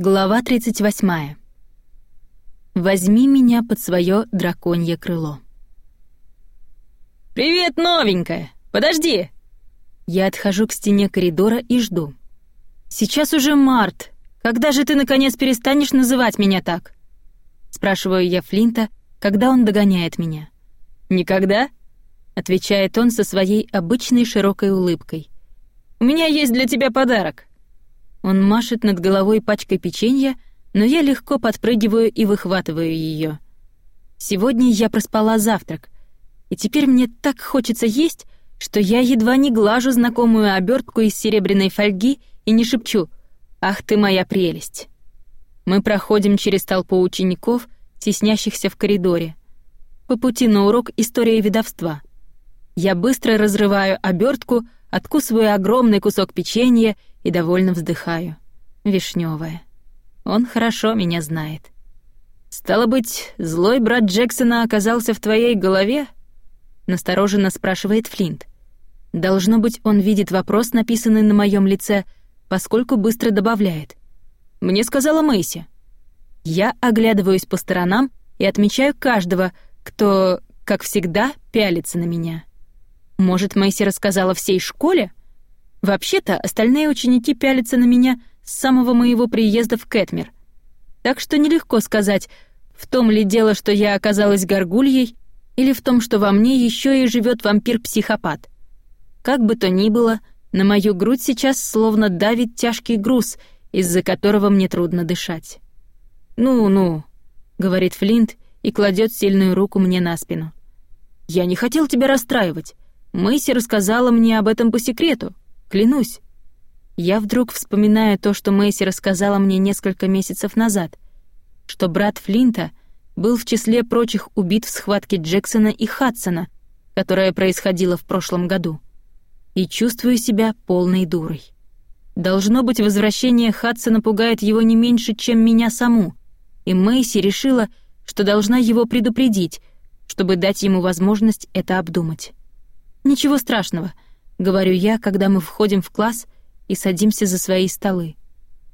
Глава 38. Возьми меня под свое драконье крыло. «Привет, новенькая! Подожди!» Я отхожу к стене коридора и жду. «Сейчас уже март. Когда же ты, наконец, перестанешь называть меня так?» Спрашиваю я Флинта, когда он догоняет меня. «Никогда?» — отвечает он со своей обычной широкой улыбкой. «У меня есть для тебя подарок». Он машет над головой пачкой печенья, но я легко подпрыгиваю и выхватываю ее. Сегодня я проспала завтрак, и теперь мне так хочется есть, что я едва не глажу знакомую обертку из серебряной фольги и не шепчу «Ах ты моя прелесть!». Мы проходим через толпу учеников, теснящихся в коридоре. По пути на урок истории ведовства. Я быстро разрываю обертку, откусываю огромный кусок печенья и довольно вздыхаю. Вишневая. Он хорошо меня знает. «Стало быть, злой брат Джексона оказался в твоей голове?» Настороженно спрашивает Флинт. Должно быть, он видит вопрос, написанный на моем лице, поскольку быстро добавляет. «Мне сказала Мэйси». Я оглядываюсь по сторонам и отмечаю каждого, кто, как всегда, пялится на меня. Может, Мэйси рассказала всей школе? Вообще-то, остальные ученики пялятся на меня с самого моего приезда в Кэтмер. Так что нелегко сказать, в том ли дело, что я оказалась горгульей, или в том, что во мне еще и живет вампир-психопат. Как бы то ни было, на мою грудь сейчас словно давит тяжкий груз, из-за которого мне трудно дышать. «Ну-ну», — говорит Флинт и кладет сильную руку мне на спину. «Я не хотел тебя расстраивать. Мэйси рассказала мне об этом по секрету, клянусь. Я вдруг вспоминаю то, что Мэйси рассказала мне несколько месяцев назад, что брат Флинта был в числе прочих убит в схватке Джексона и Хадсона, которая происходила в прошлом году. И чувствую себя полной дурой. Должно быть, возвращение Хадсона пугает его не меньше, чем меня саму, и Мэйси решила, что должна его предупредить, чтобы дать ему возможность это обдумать. «Ничего страшного», — говорю я, когда мы входим в класс и садимся за свои столы.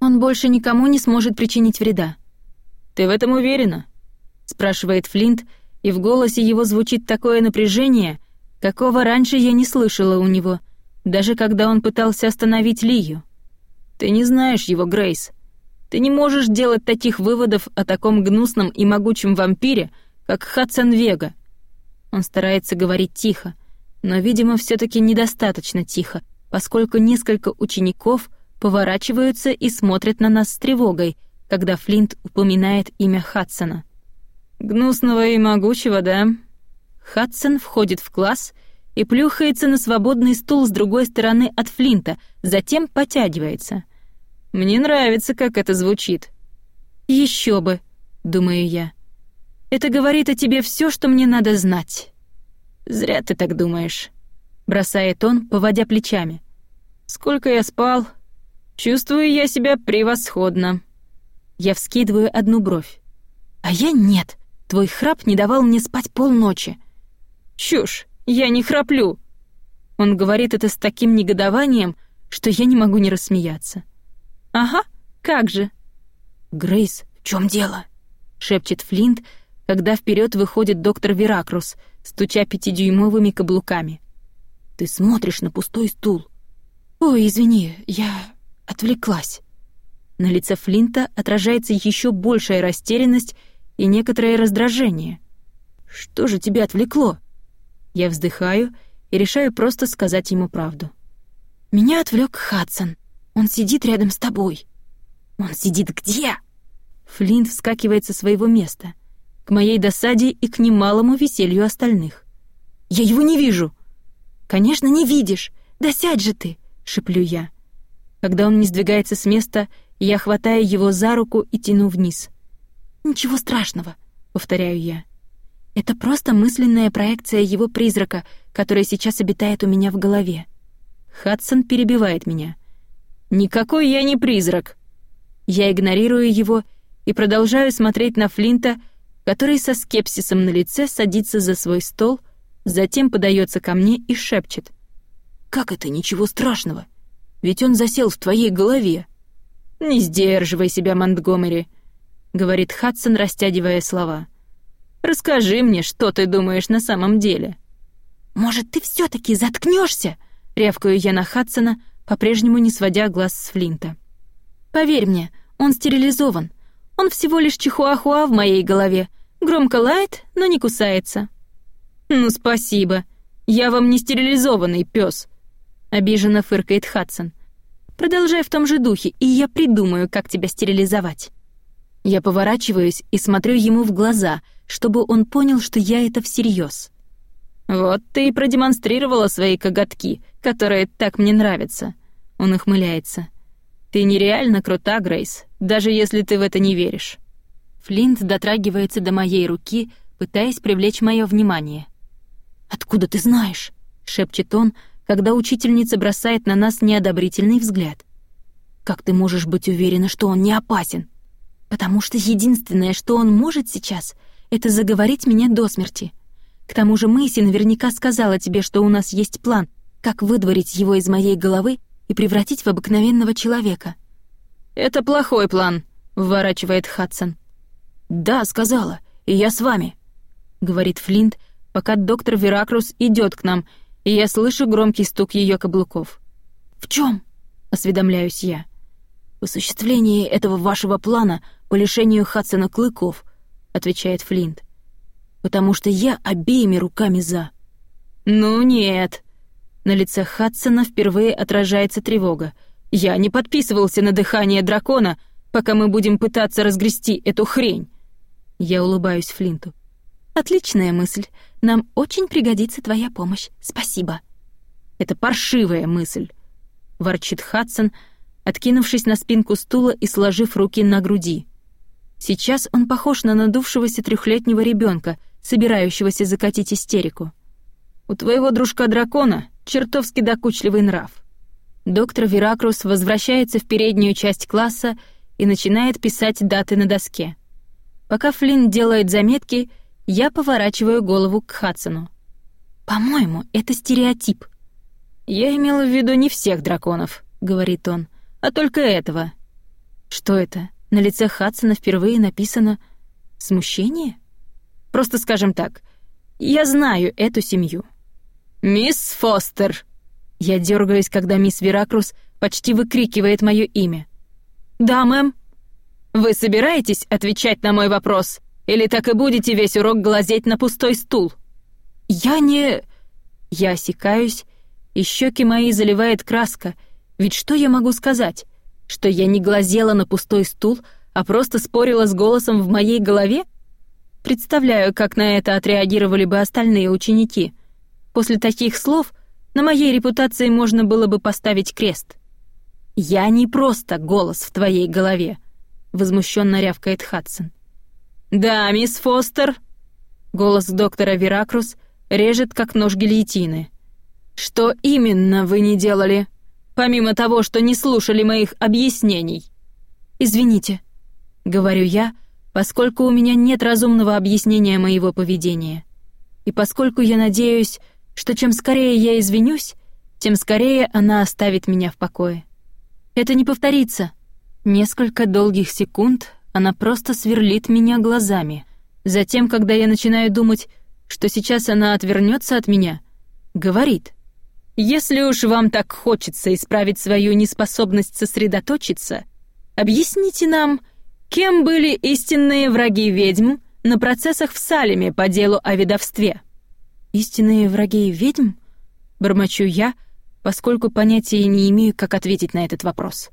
«Он больше никому не сможет причинить вреда». «Ты в этом уверена?» — спрашивает Флинт, и в голосе его звучит такое напряжение, какого раньше я не слышала у него, даже когда он пытался остановить Лию. «Ты не знаешь его, Грейс. Ты не можешь делать таких выводов о таком гнусном и могучем вампире, как Хадсон Вега». Он старается говорить тихо, но, видимо, все таки недостаточно тихо, поскольку несколько учеников поворачиваются и смотрят на нас с тревогой, когда Флинт упоминает имя Хадсона. «Гнусного и могучего, да?» Хадсон входит в класс и плюхается на свободный стул с другой стороны от Флинта, затем потягивается. «Мне нравится, как это звучит». Еще бы», — думаю я. «Это говорит о тебе все, что мне надо знать». «Зря ты так думаешь», — бросает он, поводя плечами. «Сколько я спал? Чувствую я себя превосходно». Я вскидываю одну бровь. «А я нет. Твой храп не давал мне спать полночи». «Чушь, я не храплю». Он говорит это с таким негодованием, что я не могу не рассмеяться. «Ага, как же». «Грейс, в чем дело?» — шепчет Флинт, когда вперед выходит доктор Веракрус — стуча пятидюймовыми каблуками. «Ты смотришь на пустой стул». «Ой, извини, я отвлеклась». На лице Флинта отражается еще большая растерянность и некоторое раздражение. «Что же тебя отвлекло?» Я вздыхаю и решаю просто сказать ему правду. «Меня отвлек Хадсон. Он сидит рядом с тобой». «Он сидит где?» Флинт вскакивает со своего места — к моей досаде и к немалому веселью остальных. «Я его не вижу!» «Конечно, не видишь! Да сядь же ты!» — шеплю я. Когда он не сдвигается с места, я хватаю его за руку и тяну вниз. «Ничего страшного», — повторяю я. «Это просто мысленная проекция его призрака, которая сейчас обитает у меня в голове». Хадсон перебивает меня. «Никакой я не призрак!» Я игнорирую его и продолжаю смотреть на Флинта, который со скепсисом на лице садится за свой стол, затем подается ко мне и шепчет. «Как это ничего страшного? Ведь он засел в твоей голове». «Не сдерживай себя, Монтгомери», — говорит Хадсон, растягивая слова. «Расскажи мне, что ты думаешь на самом деле». «Может, ты все таки заткнешься? рявкаю я на Хадсона, по-прежнему не сводя глаз с Флинта. «Поверь мне, он стерилизован. Он всего лишь чихуахуа в моей голове. Громко лает, но не кусается». «Ну, спасибо. Я вам не стерилизованный пес. обиженно фыркает Хадсон. «Продолжай в том же духе, и я придумаю, как тебя стерилизовать». Я поворачиваюсь и смотрю ему в глаза, чтобы он понял, что я это всерьез. «Вот ты и продемонстрировала свои коготки, которые так мне нравятся», — он ухмыляется. «Ты нереально крута, Грейс, даже если ты в это не веришь». Флинт дотрагивается до моей руки, пытаясь привлечь мое внимание. «Откуда ты знаешь?» — шепчет он, когда учительница бросает на нас неодобрительный взгляд. «Как ты можешь быть уверена, что он не опасен?» «Потому что единственное, что он может сейчас, это заговорить меня до смерти», к тому же Мэйси наверняка сказала тебе, что у нас есть план, как выдворить его из моей головы и превратить в обыкновенного человека». «Это плохой план», — вворачивает Хадсон. «Да, сказала, и я с вами», — говорит Флинт, пока доктор Веракрус идет к нам, и я слышу громкий стук ее каблуков. «В чем? осведомляюсь я. «В осуществлении этого вашего плана по лишению Хадсона клыков», — отвечает Флинт потому что я обеими руками за». «Ну нет». На лице Хадсона впервые отражается тревога. «Я не подписывался на дыхание дракона, пока мы будем пытаться разгрести эту хрень». Я улыбаюсь Флинту. «Отличная мысль. Нам очень пригодится твоя помощь. Спасибо». «Это паршивая мысль», — ворчит Хадсон, откинувшись на спинку стула и сложив руки на груди. Сейчас он похож на надувшегося трехлетнего ребенка, собирающегося закатить истерику. «У твоего дружка-дракона чертовски докучливый нрав». Доктор Веракрус возвращается в переднюю часть класса и начинает писать даты на доске. Пока Флинн делает заметки, я поворачиваю голову к Хадсону. «По-моему, это стереотип». «Я имел в виду не всех драконов», — говорит он, — «а только этого». «Что это?» На лице Хадсона впервые написано «смущение»? Просто скажем так, я знаю эту семью. «Мисс Фостер!» Я дергаюсь, когда мисс Веракрус почти выкрикивает мое имя. «Да, мэм». «Вы собираетесь отвечать на мой вопрос? Или так и будете весь урок глазеть на пустой стул?» «Я не...» Я осекаюсь, и щеки мои заливает краска, ведь что я могу сказать? Что я не глазела на пустой стул, а просто спорила с голосом в моей голове? Представляю, как на это отреагировали бы остальные ученики. После таких слов на моей репутации можно было бы поставить крест. «Я не просто голос в твоей голове», — возмущенно рявкает Хадсон. «Да, мисс Фостер», — голос доктора Веракрус режет, как нож гильотины. «Что именно вы не делали, помимо того, что не слушали моих объяснений?» «Извините», — говорю я, — поскольку у меня нет разумного объяснения моего поведения. И поскольку я надеюсь, что чем скорее я извинюсь, тем скорее она оставит меня в покое. Это не повторится. Несколько долгих секунд она просто сверлит меня глазами. Затем, когда я начинаю думать, что сейчас она отвернется от меня, говорит: "Если уж вам так хочется исправить свою неспособность сосредоточиться, объясните нам, Кем были истинные враги ведьм на процессах в Салеме по делу о ведовстве? Истинные враги ведьм? Бормочу я, поскольку понятия не имею, как ответить на этот вопрос.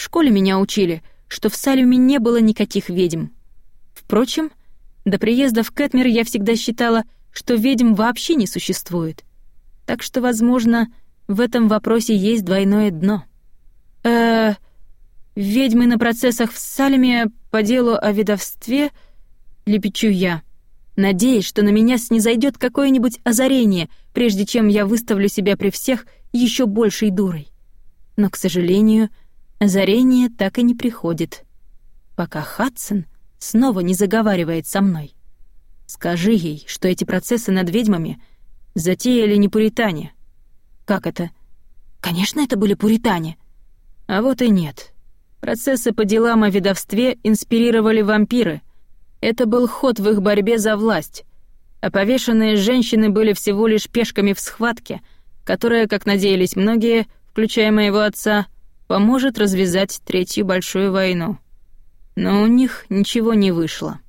В школе меня учили, что в Салеме не было никаких ведьм. Впрочем, до приезда в Кэтмер я всегда считала, что ведьм вообще не существует. Так что, возможно, в этом вопросе есть двойное дно. Э, Ведьмы на процессах в Салеме по делу о ведовстве лепечу я, надеясь, что на меня снизойдет какое-нибудь озарение, прежде чем я выставлю себя при всех еще большей дурой. Но, к сожалению, Озарение так и не приходит, пока Хадсон снова не заговаривает со мной. Скажи ей, что эти процессы над ведьмами затеяли не пуритане. Как это? Конечно, это были пуритане. А вот и нет. Процессы по делам о ведовстве инспирировали вампиры. Это был ход в их борьбе за власть. А повешенные женщины были всего лишь пешками в схватке, которая, как надеялись многие, включая моего отца, — поможет развязать Третью Большую войну. Но у них ничего не вышло.